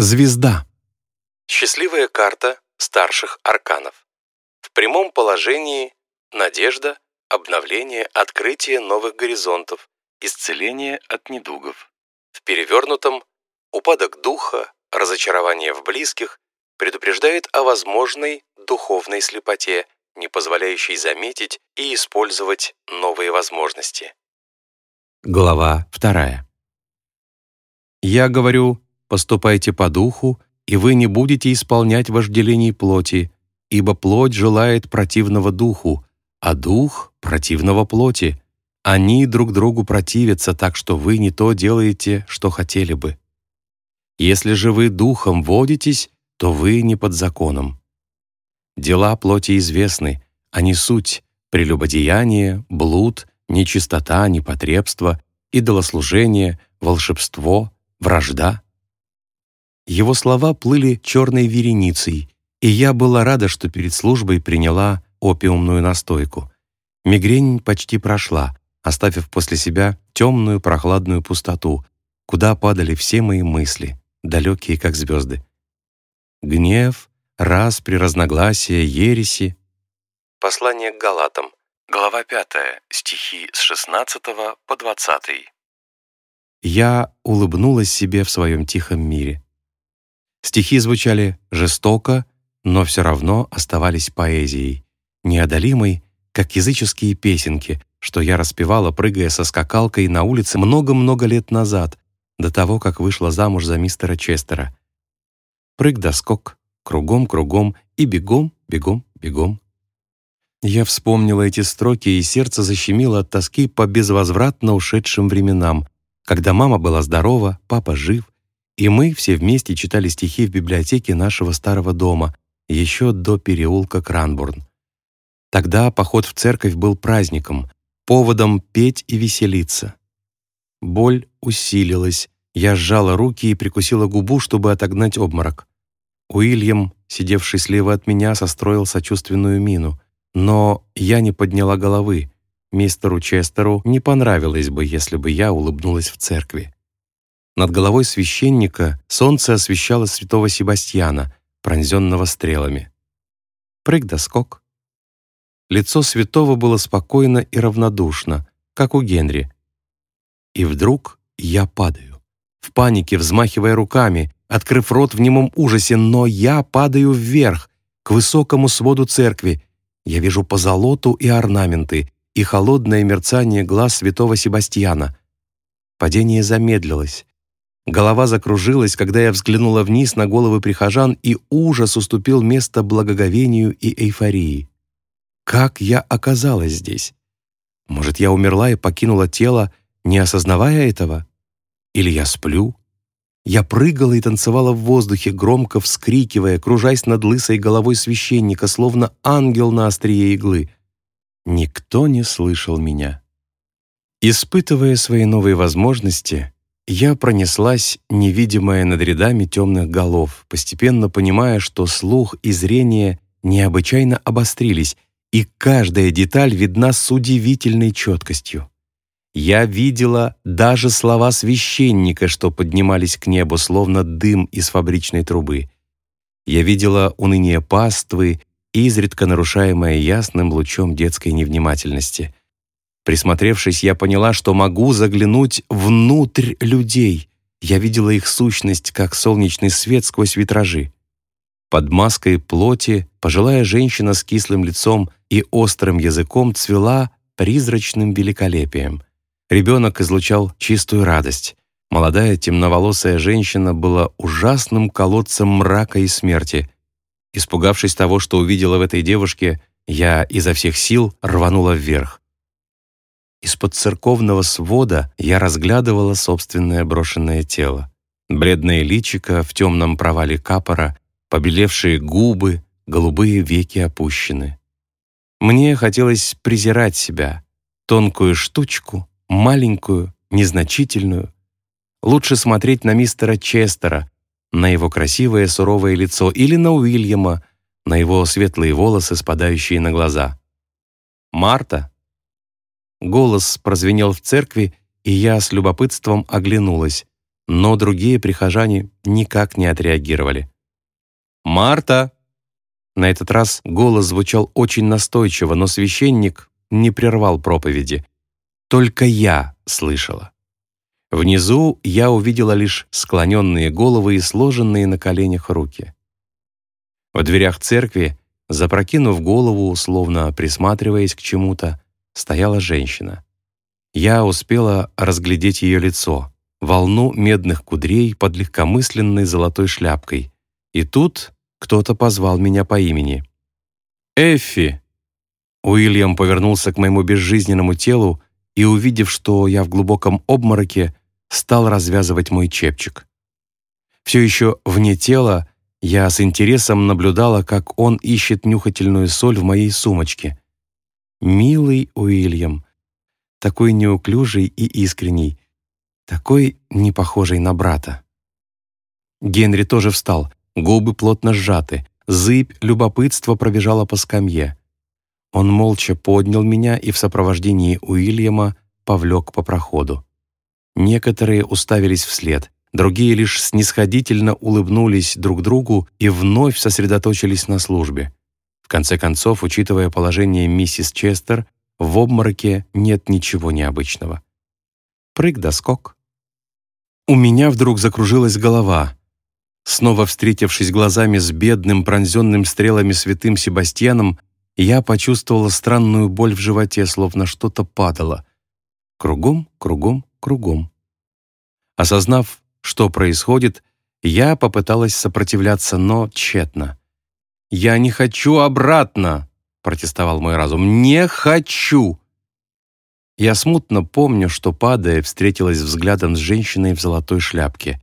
Звезда. Счастливая карта старших арканов. В прямом положении надежда, обновление, открытие новых горизонтов, исцеление от недугов. В перевернутом упадок духа, разочарование в близких предупреждает о возможной духовной слепоте, не позволяющей заметить и использовать новые возможности. Глава вторая. Я говорю, поступайте по духу, и вы не будете исполнять вожделений плоти, ибо плоть желает противного духу, а дух — противного плоти. Они друг другу противятся, так что вы не то делаете, что хотели бы. Если же вы духом водитесь, то вы не под законом. Дела плоти известны, они суть — прелюбодеяние, блуд, нечистота, непотребство, идолослужение, волшебство, вражда. Его слова плыли черной вереницей, и я была рада, что перед службой приняла опиумную настойку. Мигрень почти прошла, оставив после себя темную прохладную пустоту, куда падали все мои мысли, далекие как звезды. Гнев, распри, разногласия, ереси. Послание к Галатам, глава 5, стихи с 16 по 20. Я улыбнулась себе в своем тихом мире. Стихи звучали жестоко, но все равно оставались поэзией, неодолимой, как языческие песенки, что я распевала, прыгая со скакалкой на улице много-много лет назад, до того, как вышла замуж за мистера Честера. Прыг да скок, кругом-кругом и бегом, бегом, бегом. Я вспомнила эти строки, и сердце защемило от тоски по безвозвратно ушедшим временам, когда мама была здорова, папа жив, и мы все вместе читали стихи в библиотеке нашего старого дома, еще до переулка Кранбурн. Тогда поход в церковь был праздником, поводом петь и веселиться. Боль усилилась, я сжала руки и прикусила губу, чтобы отогнать обморок. Уильям, сидевший слева от меня, состроил сочувственную мину, но я не подняла головы. Мистеру Честеру не понравилось бы, если бы я улыбнулась в церкви. Над головой священника солнце освещало святого Себастьяна, пронзенного стрелами. Прыг да скок. Лицо святого было спокойно и равнодушно, как у Генри. И вдруг я падаю, в панике взмахивая руками, открыв рот в немом ужасе, но я падаю вверх, к высокому своду церкви. Я вижу позолоту и орнаменты, и холодное мерцание глаз святого Себастьяна. Падение замедлилось. Голова закружилась, когда я взглянула вниз на головы прихожан, и ужас уступил место благоговению и эйфории. Как я оказалась здесь? Может, я умерла и покинула тело, не осознавая этого? Или я сплю? Я прыгала и танцевала в воздухе, громко вскрикивая, кружась над лысой головой священника, словно ангел на острие иглы. Никто не слышал меня. Испытывая свои новые возможности, я пронеслась, невидимая над рядами темных голов, постепенно понимая, что слух и зрение необычайно обострились, и каждая деталь видна с удивительной четкостью. Я видела даже слова священника, что поднимались к небу, словно дым из фабричной трубы. Я видела уныние паствы, изредка нарушаемое ясным лучом детской невнимательности. Присмотревшись, я поняла, что могу заглянуть внутрь людей. Я видела их сущность, как солнечный свет сквозь витражи. Под маской плоти пожилая женщина с кислым лицом и острым языком цвела призрачным великолепием. Ребенок излучал чистую радость. Молодая темноволосая женщина была ужасным колодцем мрака и смерти. Испугавшись того, что увидела в этой девушке, я изо всех сил рванула вверх. Из-под церковного свода я разглядывала собственное брошенное тело. Бледное личико в темном провале капора, побелевшие губы, голубые веки опущены. Мне хотелось презирать себя, тонкую штучку, маленькую, незначительную. Лучше смотреть на мистера Честера, на его красивое суровое лицо, или на Уильяма, на его светлые волосы, спадающие на глаза. «Марта?» Голос прозвенел в церкви, и я с любопытством оглянулась. но другие прихожане никак не отреагировали. «Марта!» На этот раз голос звучал очень настойчиво, но священник не прервал проповеди. Только я слышала. Внизу я увидела лишь склоненные головы и сложенные на коленях руки. В дверях церкви, запрокинув голову, словно присматриваясь к чему-то, стояла женщина. Я успела разглядеть ее лицо, волну медных кудрей под легкомысленной золотой шляпкой. И тут кто-то позвал меня по имени. «Эффи!» Уильям повернулся к моему безжизненному телу и, увидев, что я в глубоком обмороке, стал развязывать мой чепчик. Все еще вне тела я с интересом наблюдала, как он ищет нюхательную соль в моей сумочке. Милый Уильям, такой неуклюжий и искренний, такой не похожий на брата. Генри тоже встал, губы плотно сжаты, зыбь любопытства пробежала по скамье. Он молча поднял меня и в сопровождении Уильяма повлек по проходу. Некоторые уставились вслед, другие лишь снисходительно улыбнулись друг другу и вновь сосредоточились на службе. В конце концов, учитывая положение миссис Честер, в обмороке нет ничего необычного. Прыг да скок. У меня вдруг закружилась голова. Снова встретившись глазами с бедным, пронзенным стрелами святым Себастьяном, я почувствовала странную боль в животе, словно что-то падало. Кругом, кругом, кругом. Осознав, что происходит, я попыталась сопротивляться, но тщетно. «Я не хочу обратно!» — протестовал мой разум. «Не хочу!» Я смутно помню, что, падая, встретилась взглядом с женщиной в золотой шляпке.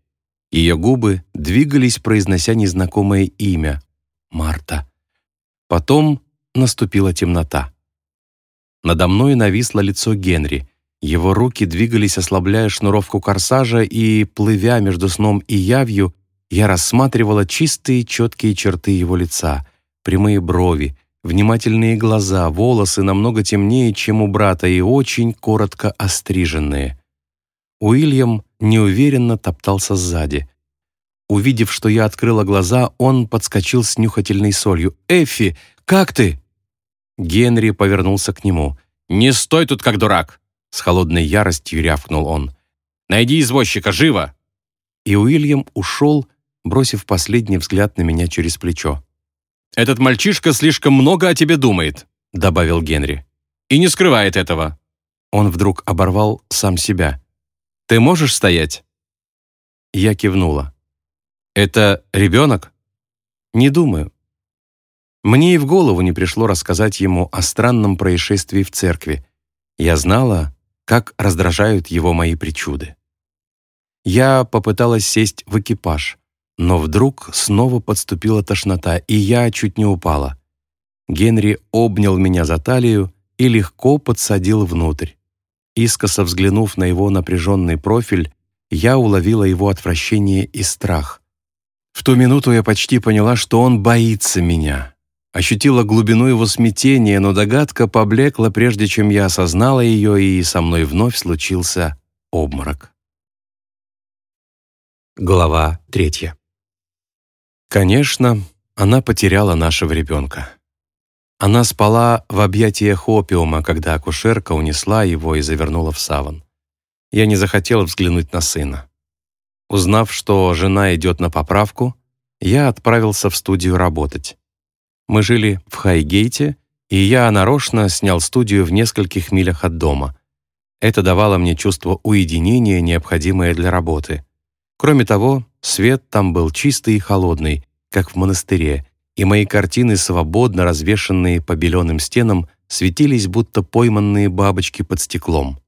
Ее губы двигались, произнося незнакомое имя — Марта. Потом наступила темнота. Надо мной нависло лицо Генри. Его руки двигались, ослабляя шнуровку корсажа, и, плывя между сном и явью, я рассматривала чистые, четкие черты его лица, прямые брови, внимательные глаза, волосы намного темнее, чем у брата, и очень коротко остриженные. Уильям неуверенно топтался сзади. Увидев, что я открыла глаза, он подскочил с нюхательной солью. «Эффи, как ты?» Генри повернулся к нему. «Не стой тут, как дурак!» С холодной яростью рявкнул он. «Найди извозчика, живо!» И Уильям ушел, бросив последний взгляд на меня через плечо. «Этот мальчишка слишком много о тебе думает», добавил Генри. «И не скрывает этого». Он вдруг оборвал сам себя. «Ты можешь стоять?» Я кивнула. «Это ребенок?» «Не думаю. Мне и в голову не пришло рассказать ему о странном происшествии в церкви. Я знала, как раздражают его мои причуды. Я попыталась сесть в экипаж, но вдруг снова подступила тошнота, и я чуть не упала. Генри обнял меня за талию и легко подсадил внутрь. Искоса взглянув на его напряженный профиль, я уловила его отвращение и страх. В ту минуту я почти поняла, что он боится меня ощутила глубину его смятения, но догадка поблекла, прежде чем я осознала ее, и со мной вновь случился обморок. Глава третья. Конечно, она потеряла нашего ребенка. Она спала в объятиях опиума, когда акушерка унесла его и завернула в саван. Я не захотела взглянуть на сына. Узнав, что жена идет на поправку, я отправился в студию работать. Мы жили в Хайгейте, и я нарочно снял студию в нескольких милях от дома. Это давало мне чувство уединения, необходимое для работы. Кроме того, свет там был чистый и холодный, как в монастыре, и мои картины, свободно развешанные по беленым стенам, светились, будто пойманные бабочки под стеклом.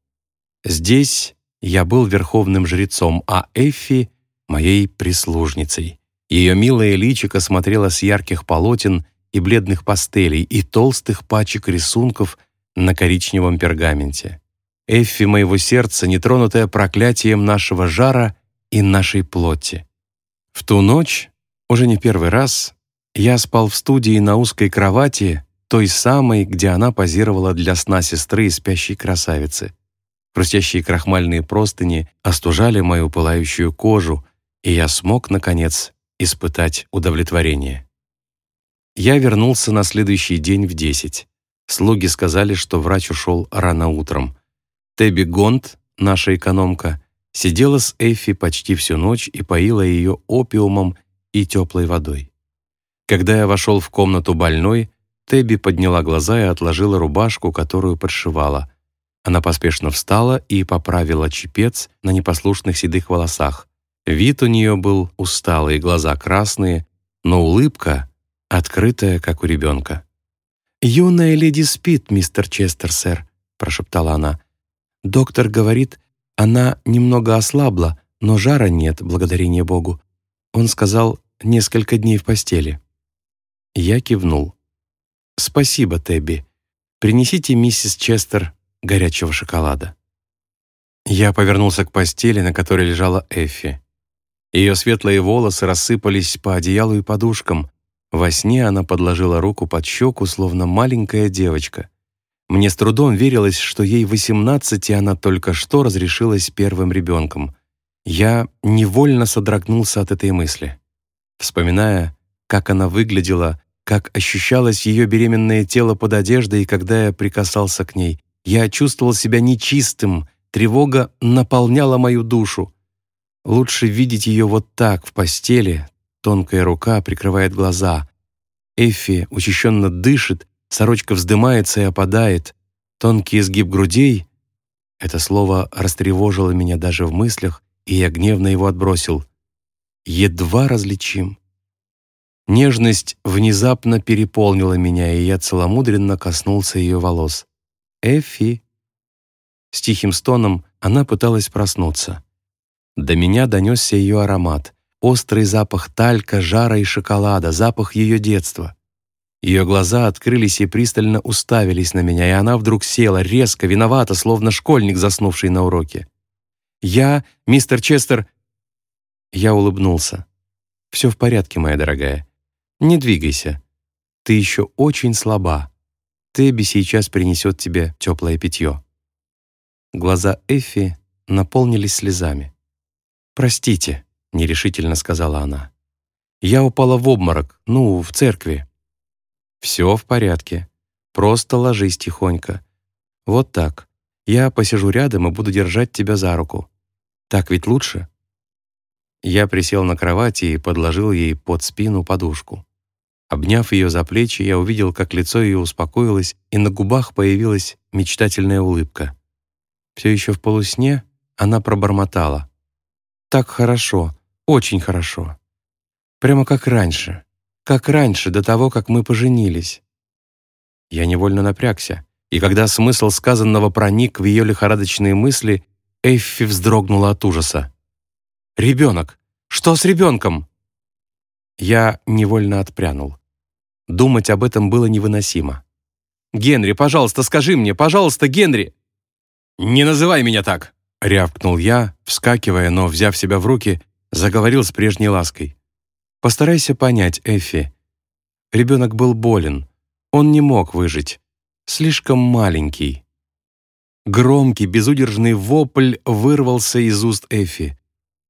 Здесь я был верховным жрецом, а Эффи — моей прислужницей. Ее милое личико смотрело с ярких полотен и бледных пастелей, и толстых пачек рисунков на коричневом пергаменте. Эффи моего сердца, нетронутая проклятием нашего жара и нашей плоти. В ту ночь, уже не первый раз, я спал в студии на узкой кровати, той самой, где она позировала для сна сестры и спящей красавицы. Хрустящие крахмальные простыни остужали мою пылающую кожу, и я смог, наконец, испытать удовлетворение. Я вернулся на следующий день в десять. Слуги сказали, что врач ушел рано утром. Тебби Гонт, наша экономка, сидела с Эффи почти всю ночь и поила ее опиумом и теплой водой. Когда я вошел в комнату больной, Тебби подняла глаза и отложила рубашку, которую подшивала. Она поспешно встала и поправила чепец на непослушных седых волосах. Вид у нее был усталый, глаза красные, но улыбка открытая, как у ребенка. «Юная леди спит, мистер Честер, сэр», — прошептала она. «Доктор говорит, она немного ослабла, но жара нет, благодарение Богу. Он сказал, несколько дней в постели». Я кивнул. «Спасибо, Тебби. Принесите миссис Честер горячего шоколада». Я повернулся к постели, на которой лежала Эффи. Ее светлые волосы рассыпались по одеялу и подушкам. Во сне она подложила руку под щеку, словно маленькая девочка. Мне с трудом верилось, что ей 18, и она только что разрешилась первым ребенком. Я невольно содрогнулся от этой мысли. Вспоминая, как она выглядела, как ощущалось ее беременное тело под одеждой, когда я прикасался к ней, я чувствовал себя нечистым, тревога наполняла мою душу. Лучше видеть ее вот так, в постели, тонкая рука прикрывает глаза. Эффи учащенно дышит, сорочка вздымается и опадает. Тонкий изгиб грудей — это слово растревожило меня даже в мыслях, и я гневно его отбросил. Едва различим. Нежность внезапно переполнила меня, и я целомудренно коснулся ее волос. «Эффи!» С тихим стоном она пыталась проснуться. До меня донесся ее аромат, острый запах талька, жара и шоколада, запах ее детства. Ее глаза открылись и пристально уставились на меня, и она вдруг села, резко, виновата, словно школьник, заснувший на уроке. «Я, мистер Честер...» Я улыбнулся. «Все в порядке, моя дорогая. Не двигайся. Ты еще очень слаба. Тебби сейчас принесет тебе теплое питье». Глаза Эффи наполнились слезами. «Простите», — нерешительно сказала она. «Я упала в обморок, ну, в церкви». «Все в порядке. Просто ложись тихонько. Вот так. Я посижу рядом и буду держать тебя за руку. Так ведь лучше?» Я присел на кровати и подложил ей под спину подушку. Обняв ее за плечи, я увидел, как лицо ее успокоилось, и на губах появилась мечтательная улыбка. Все еще в полусне она пробормотала. «Так хорошо, очень хорошо. Прямо как раньше, как раньше, до того, как мы поженились». Я невольно напрягся, и когда смысл сказанного проник в ее лихорадочные мысли, Эффи вздрогнула от ужаса. «Ребенок! Что с ребенком?» Я невольно отпрянул. Думать об этом было невыносимо. «Генри, пожалуйста, скажи мне, пожалуйста, Генри!» «Не называй меня так!» — рявкнул я, вскакивая, но, взяв себя в руки, заговорил с прежней лаской. «Постарайся понять, Эффи. Ребенок был болен. Он не мог выжить. Слишком маленький». Громкий, безудержный вопль вырвался из уст Эффи.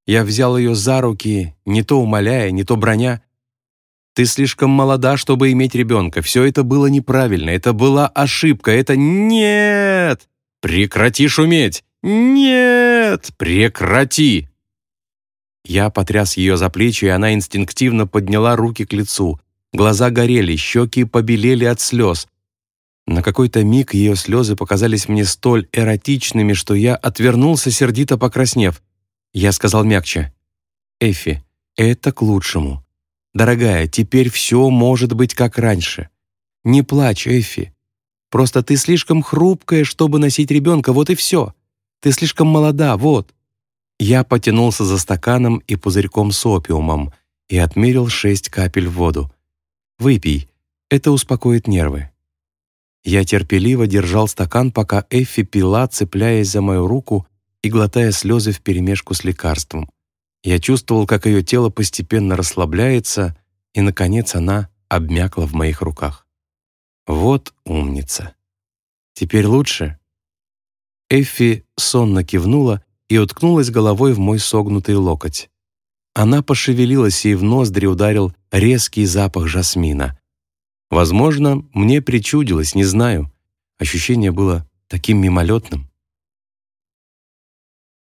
Я взял ее за руки, не то умоляя, не то броня. «Ты слишком молода, чтобы иметь ребенка. Все это было неправильно. Это была ошибка. Это нет!» «Прекрати шуметь!» «Нет! Прекрати!» Я потряс ее за плечи, и она инстинктивно подняла руки к лицу. Глаза горели, щеки побелели от слез. На какой-то миг ее слезы показались мне столь эротичными, что я отвернулся, сердито покраснев. Я сказал мягче. «Эффи, это к лучшему. Дорогая, теперь все может быть как раньше. Не плачь, Эффи. Просто ты слишком хрупкая, чтобы носить ребенка, вот и все. Ты слишком молода, вот». Я потянулся за стаканом и пузырьком с опиумом и отмерил шесть капель в воду. «Выпей, это успокоит нервы». Я терпеливо держал стакан, пока Эффи пила, цепляясь за мою руку и глотая слезы вперемешку с лекарством. Я чувствовал, как ее тело постепенно расслабляется, и, наконец, она обмякла в моих руках. Вот умница. Теперь лучше? Эффи сонно кивнула и уткнулась головой в мой согнутый локоть. Она пошевелилась, и в ноздри ударил резкий запах жасмина. Возможно, мне причудилось, не знаю. Ощущение было таким мимолетным.